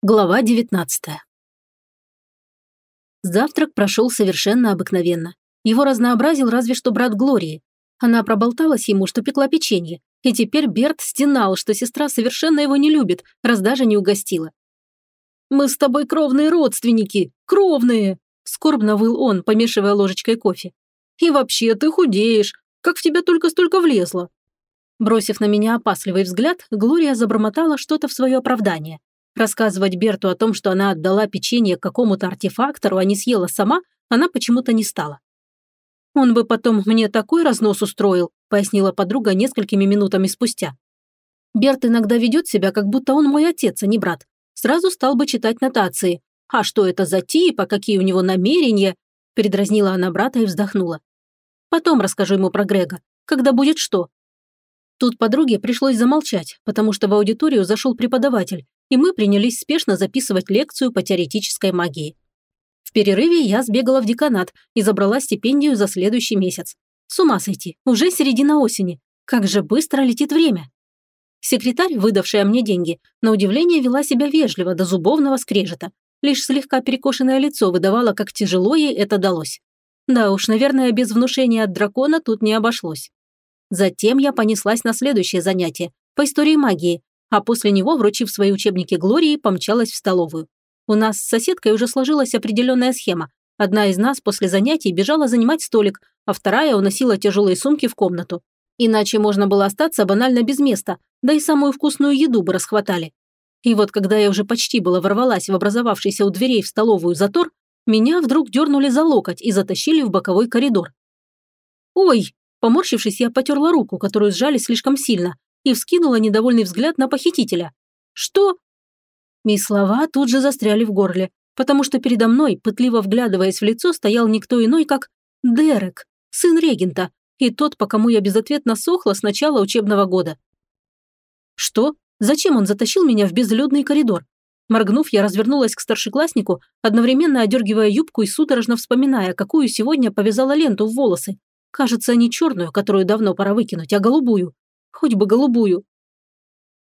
Глава 19 Завтрак прошел совершенно обыкновенно. Его разнообразил разве что брат Глории. Она проболталась ему, что пекла печенье, и теперь Берт стенал, что сестра совершенно его не любит, раз даже не угостила. «Мы с тобой кровные родственники! Кровные!» Скорбно выл он, помешивая ложечкой кофе. «И вообще ты худеешь! Как в тебя только столько влезло!» Бросив на меня опасливый взгляд, Глория забормотала что-то в свое оправдание. Рассказывать Берту о том, что она отдала печенье какому-то артефактору, а не съела сама, она почему-то не стала. «Он бы потом мне такой разнос устроил», пояснила подруга несколькими минутами спустя. «Берт иногда ведет себя, как будто он мой отец, а не брат. Сразу стал бы читать нотации. А что это за тип, а какие у него намерения?» передразнила она брата и вздохнула. «Потом расскажу ему про Грега, когда будет что». Тут подруге пришлось замолчать, потому что в аудиторию зашел преподаватель и мы принялись спешно записывать лекцию по теоретической магии. В перерыве я сбегала в деканат и забрала стипендию за следующий месяц. С ума сойти, уже середина осени. Как же быстро летит время. Секретарь, выдавшая мне деньги, на удивление вела себя вежливо до зубовного скрежета. Лишь слегка перекошенное лицо выдавало, как тяжело ей это далось. Да уж, наверное, без внушения от дракона тут не обошлось. Затем я понеслась на следующее занятие по истории магии, а после него, вручив свои учебники Глории, помчалась в столовую. У нас с соседкой уже сложилась определенная схема. Одна из нас после занятий бежала занимать столик, а вторая уносила тяжелые сумки в комнату. Иначе можно было остаться банально без места, да и самую вкусную еду бы расхватали. И вот когда я уже почти была ворвалась в образовавшийся у дверей в столовую затор, меня вдруг дернули за локоть и затащили в боковой коридор. «Ой!» Поморщившись, я потерла руку, которую сжали слишком сильно, и вскинула недовольный взгляд на похитителя. «Что?» Мои слова тут же застряли в горле, потому что передо мной, пытливо вглядываясь в лицо, стоял никто иной, как Дерек, сын регента, и тот, по кому я безответно сохла с начала учебного года. Что? Зачем он затащил меня в безлюдный коридор? Моргнув, я развернулась к старшекласснику, одновременно одергивая юбку и судорожно вспоминая, какую сегодня повязала ленту в волосы. Кажется, не черную, которую давно пора выкинуть, а голубую. Хоть бы голубую.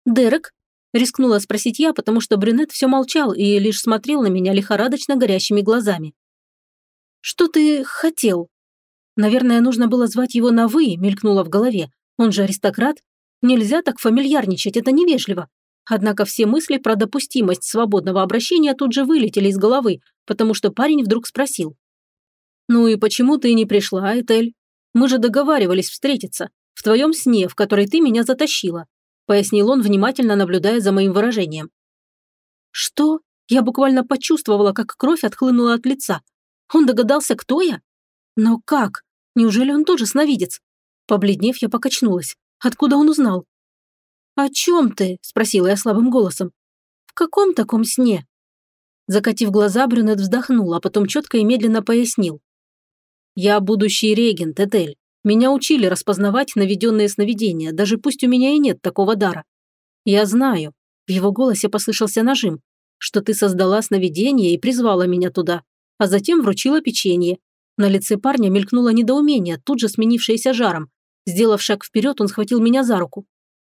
«Дерек?» – рискнула спросить я, потому что брюнет все молчал и лишь смотрел на меня лихорадочно горящими глазами. «Что ты хотел?» Наверное, нужно было звать его на «вы», мелькнуло в голове. Он же аристократ. Нельзя так фамильярничать, это невежливо. Однако все мысли про допустимость свободного обращения тут же вылетели из головы, потому что парень вдруг спросил. «Ну и почему ты не пришла, Этель? Мы же договаривались встретиться. В твоем сне, в который ты меня затащила», пояснил он, внимательно наблюдая за моим выражением. «Что?» Я буквально почувствовала, как кровь отхлынула от лица. Он догадался, кто я? Но как? Неужели он тоже сновидец? Побледнев, я покачнулась. Откуда он узнал? «О чем ты?» – спросила я слабым голосом. «В каком таком сне?» Закатив глаза, брюнет вздохнул, а потом четко и медленно пояснил. «Я будущий регент, Этель. Меня учили распознавать наведенные сновидения, даже пусть у меня и нет такого дара. Я знаю, в его голосе послышался нажим, что ты создала сновидение и призвала меня туда, а затем вручила печенье. На лице парня мелькнуло недоумение, тут же сменившееся жаром. Сделав шаг вперед, он схватил меня за руку.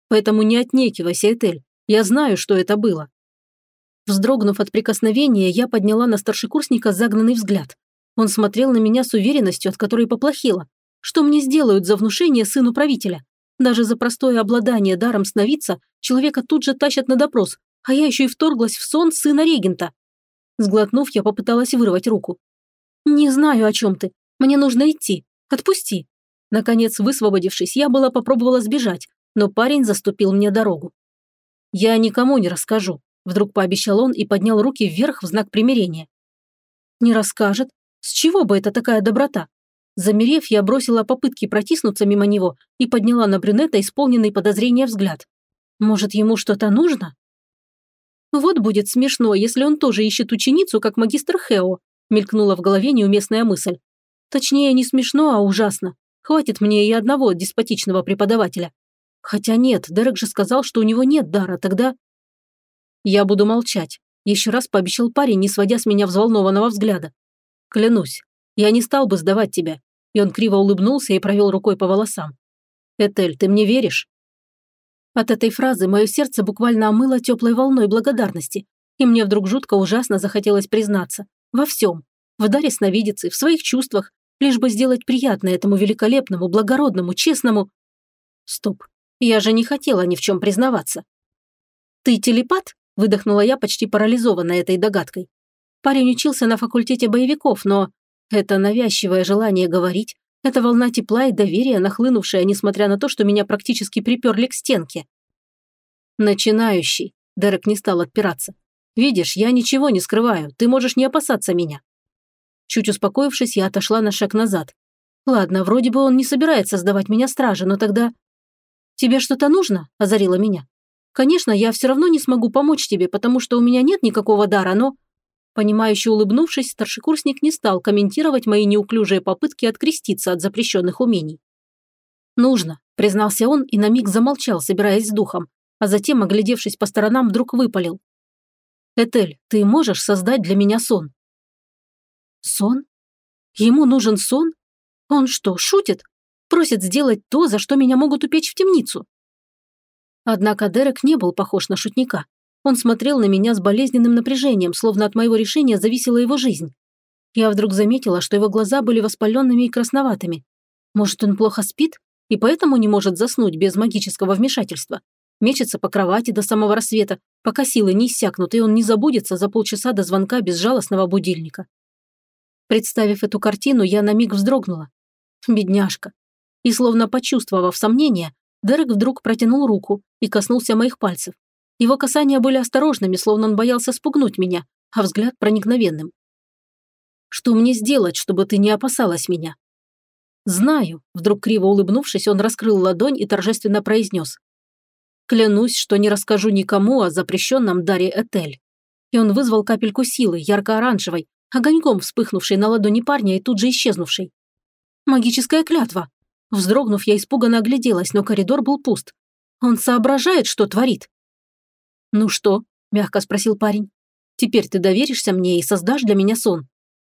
Поэтому не отнекивайся, Этель. Я знаю, что это было. Вздрогнув от прикосновения, я подняла на старшекурсника загнанный взгляд. Он смотрел на меня с уверенностью, от которой поплохело. Что мне сделают за внушение сыну правителя? Даже за простое обладание даром сновидца человека тут же тащат на допрос, а я еще и вторглась в сон сына регента. Сглотнув, я попыталась вырвать руку. «Не знаю, о чем ты. Мне нужно идти. Отпусти». Наконец, высвободившись, я была попробовала сбежать, но парень заступил мне дорогу. «Я никому не расскажу», – вдруг пообещал он и поднял руки вверх в знак примирения. «Не расскажет? С чего бы это такая доброта? Замерев, я бросила попытки протиснуться мимо него и подняла на брюнета исполненный подозрения взгляд. Может, ему что-то нужно? Вот будет смешно, если он тоже ищет ученицу, как магистр Хео, мелькнула в голове неуместная мысль. Точнее, не смешно, а ужасно. Хватит мне и одного деспотичного преподавателя. Хотя нет, Дерек же сказал, что у него нет дара, тогда... Я буду молчать. Еще раз пообещал парень, не сводя с меня взволнованного взгляда. Клянусь, я не стал бы сдавать тебя и он криво улыбнулся и провел рукой по волосам. «Этель, ты мне веришь?» От этой фразы мое сердце буквально омыло теплой волной благодарности. И мне вдруг жутко ужасно захотелось признаться. Во всем. В даре сновидицы, в своих чувствах, лишь бы сделать приятное этому великолепному, благородному, честному... Стоп. Я же не хотела ни в чем признаваться. «Ты телепат?» – выдохнула я, почти парализованная этой догадкой. Парень учился на факультете боевиков, но это навязчивое желание говорить, это волна тепла и доверия, нахлынувшая, несмотря на то, что меня практически приперли к стенке. Начинающий. Дерек не стал отпираться. Видишь, я ничего не скрываю, ты можешь не опасаться меня. Чуть успокоившись, я отошла на шаг назад. Ладно, вроде бы он не собирается сдавать меня страже, но тогда... «Тебе что-то нужно?» – озарила меня. «Конечно, я все равно не смогу помочь тебе, потому что у меня нет никакого дара, но...» Понимающе улыбнувшись, старшекурсник не стал комментировать мои неуклюжие попытки откреститься от запрещенных умений. «Нужно», – признался он и на миг замолчал, собираясь с духом, а затем, оглядевшись по сторонам, вдруг выпалил. «Этель, ты можешь создать для меня сон?» «Сон? Ему нужен сон? Он что, шутит? Просит сделать то, за что меня могут упечь в темницу?» Однако Дерек не был похож на шутника. Он смотрел на меня с болезненным напряжением, словно от моего решения зависела его жизнь. Я вдруг заметила, что его глаза были воспаленными и красноватыми. Может, он плохо спит и поэтому не может заснуть без магического вмешательства? Мечется по кровати до самого рассвета, пока силы не иссякнут, и он не забудется за полчаса до звонка безжалостного будильника. Представив эту картину, я на миг вздрогнула. Бедняжка. И словно почувствовав сомнение, Дерек вдруг протянул руку и коснулся моих пальцев. Его касания были осторожными, словно он боялся спугнуть меня, а взгляд проникновенным. «Что мне сделать, чтобы ты не опасалась меня?» «Знаю», – вдруг криво улыбнувшись, он раскрыл ладонь и торжественно произнес. «Клянусь, что не расскажу никому о запрещенном даре Этель». И он вызвал капельку силы, ярко-оранжевой, огоньком вспыхнувшей на ладони парня и тут же исчезнувшей. «Магическая клятва!» Вздрогнув, я испуганно огляделась, но коридор был пуст. Он соображает, что творит. «Ну что?» – мягко спросил парень. «Теперь ты доверишься мне и создашь для меня сон.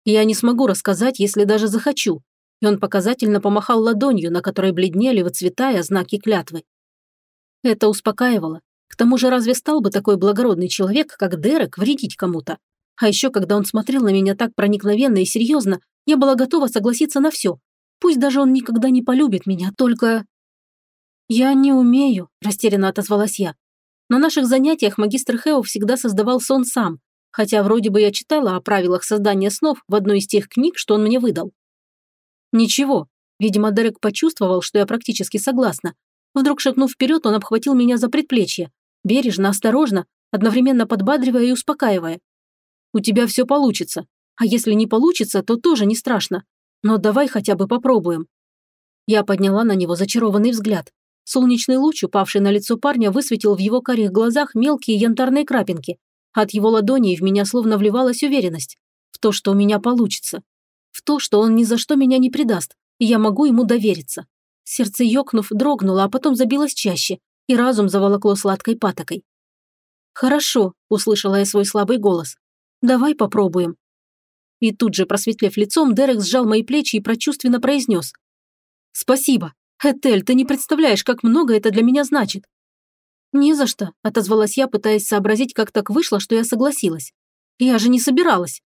Я не смогу рассказать, если даже захочу». И он показательно помахал ладонью, на которой бледнели, выцветая знаки клятвы. Это успокаивало. К тому же разве стал бы такой благородный человек, как Дерек, вредить кому-то? А еще, когда он смотрел на меня так проникновенно и серьезно, я была готова согласиться на все. Пусть даже он никогда не полюбит меня, только... «Я не умею», – растерянно отозвалась я. На наших занятиях магистр Хео всегда создавал сон сам, хотя вроде бы я читала о правилах создания снов в одной из тех книг, что он мне выдал. Ничего. Видимо, Дерек почувствовал, что я практически согласна. Вдруг шагнув вперед, он обхватил меня за предплечье. Бережно, осторожно, одновременно подбадривая и успокаивая. «У тебя все получится. А если не получится, то тоже не страшно. Но давай хотя бы попробуем». Я подняла на него зачарованный взгляд. Солнечный луч, упавший на лицо парня, высветил в его карих глазах мелкие янтарные крапинки. От его ладоней в меня словно вливалась уверенность. В то, что у меня получится. В то, что он ни за что меня не предаст, и я могу ему довериться. Сердце ёкнув, дрогнуло, а потом забилось чаще, и разум заволокло сладкой патокой. «Хорошо», – услышала я свой слабый голос. «Давай попробуем». И тут же, просветлев лицом, Дерек сжал мои плечи и прочувственно произнес. «Спасибо. «Этель, ты не представляешь, как много это для меня значит». «Не за что», – отозвалась я, пытаясь сообразить, как так вышло, что я согласилась. «Я же не собиралась».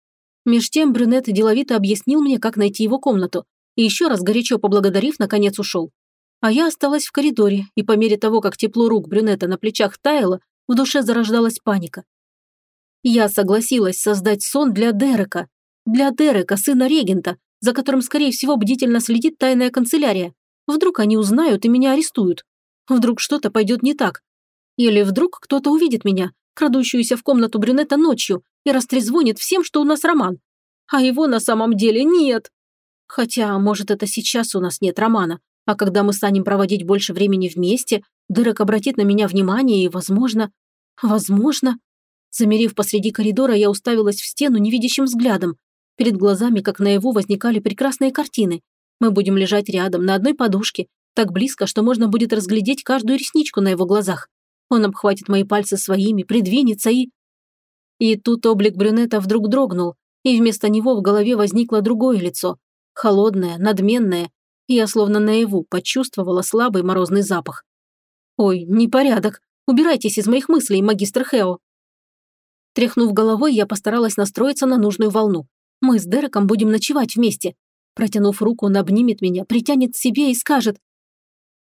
Меж тем брюнет деловито объяснил мне, как найти его комнату, и еще раз горячо поблагодарив, наконец ушел. А я осталась в коридоре, и по мере того, как тепло рук брюнета на плечах таяло, в душе зарождалась паника. Я согласилась создать сон для Дерека. Для Дерека, сына регента, за которым, скорее всего, бдительно следит тайная канцелярия. Вдруг они узнают и меня арестуют. Вдруг что-то пойдет не так. Или вдруг кто-то увидит меня, крадущуюся в комнату брюнета ночью, и растрезвонит всем, что у нас роман. А его на самом деле нет. Хотя, может, это сейчас у нас нет романа, а когда мы станем проводить больше времени вместе, Дырок обратит на меня внимание и, возможно... Возможно... Замерив посреди коридора, я уставилась в стену невидящим взглядом. Перед глазами, как наяву, возникали прекрасные картины. Мы будем лежать рядом, на одной подушке, так близко, что можно будет разглядеть каждую ресничку на его глазах. Он обхватит мои пальцы своими, придвинется и... И тут облик брюнета вдруг дрогнул, и вместо него в голове возникло другое лицо. Холодное, надменное, и я словно наяву почувствовала слабый морозный запах. «Ой, непорядок! Убирайтесь из моих мыслей, магистр Хео!» Тряхнув головой, я постаралась настроиться на нужную волну. Мы с Дереком будем ночевать вместе. Протянув руку, он обнимет меня, притянет к себе и скажет.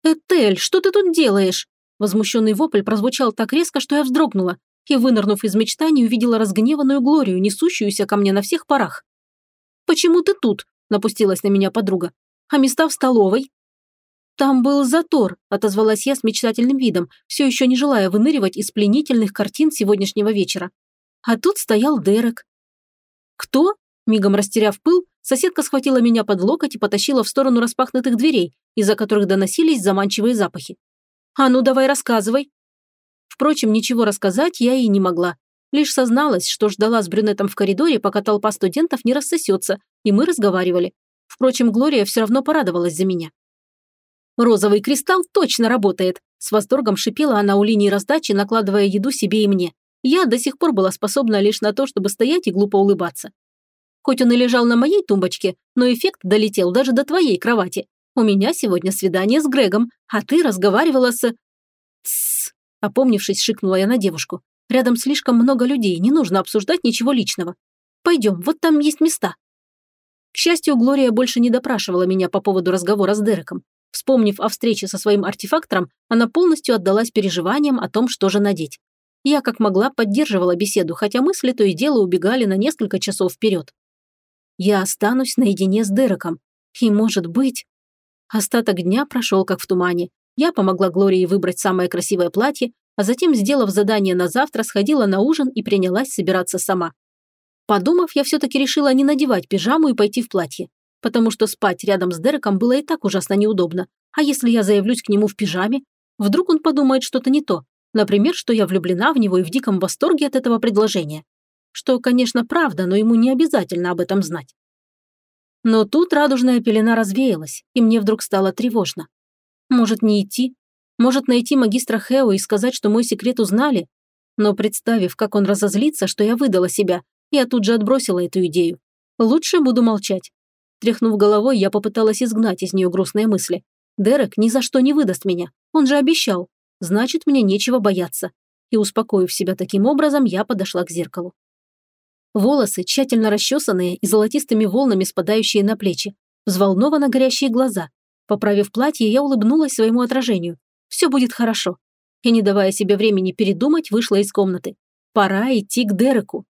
«Этель, что ты тут делаешь?» Возмущенный вопль прозвучал так резко, что я вздрогнула и, вынырнув из мечтаний, увидела разгневанную Глорию, несущуюся ко мне на всех парах. «Почему ты тут?» – напустилась на меня подруга. «А места в столовой?» «Там был затор», – отозвалась я с мечтательным видом, все еще не желая выныривать из пленительных картин сегодняшнего вечера. А тут стоял Дерек. «Кто?» – мигом растеряв пыл, соседка схватила меня под локоть и потащила в сторону распахнутых дверей, из-за которых доносились заманчивые запахи. «А ну давай рассказывай!» Впрочем, ничего рассказать я и не могла. Лишь созналась, что ждала с брюнетом в коридоре, пока толпа студентов не рассосется, и мы разговаривали. Впрочем, Глория все равно порадовалась за меня. «Розовый кристалл точно работает!» С восторгом шипела она у линии раздачи, накладывая еду себе и мне. Я до сих пор была способна лишь на то, чтобы стоять и глупо улыбаться. Хоть он и лежал на моей тумбочке, но эффект долетел даже до твоей кровати. У меня сегодня свидание с Грегом, а ты разговаривала с... Тссс, опомнившись, шикнула я на девушку. Рядом слишком много людей, не нужно обсуждать ничего личного. Пойдем, вот там есть места. К счастью, Глория больше не допрашивала меня по поводу разговора с Дереком. Вспомнив о встрече со своим артефактором, она полностью отдалась переживаниям о том, что же надеть. Я как могла поддерживала беседу, хотя мысли то и дело убегали на несколько часов вперед. Я останусь наедине с Дереком. И, может быть... Остаток дня прошел как в тумане. Я помогла Глории выбрать самое красивое платье, а затем, сделав задание на завтра, сходила на ужин и принялась собираться сама. Подумав, я все-таки решила не надевать пижаму и пойти в платье, потому что спать рядом с Дереком было и так ужасно неудобно. А если я заявлюсь к нему в пижаме? Вдруг он подумает что-то не то. Например, что я влюблена в него и в диком восторге от этого предложения. Что, конечно, правда, но ему не обязательно об этом знать. Но тут радужная пелена развеялась, и мне вдруг стало тревожно. Может, не идти? Может, найти магистра Хео и сказать, что мой секрет узнали? Но представив, как он разозлится, что я выдала себя, я тут же отбросила эту идею. Лучше буду молчать. Тряхнув головой, я попыталась изгнать из нее грустные мысли. Дерек ни за что не выдаст меня. Он же обещал. Значит, мне нечего бояться. И успокоив себя таким образом, я подошла к зеркалу. Волосы, тщательно расчесанные и золотистыми волнами спадающие на плечи. Взволнованно горящие глаза. Поправив платье, я улыбнулась своему отражению. Все будет хорошо. И, не давая себе времени передумать, вышла из комнаты. Пора идти к Дереку.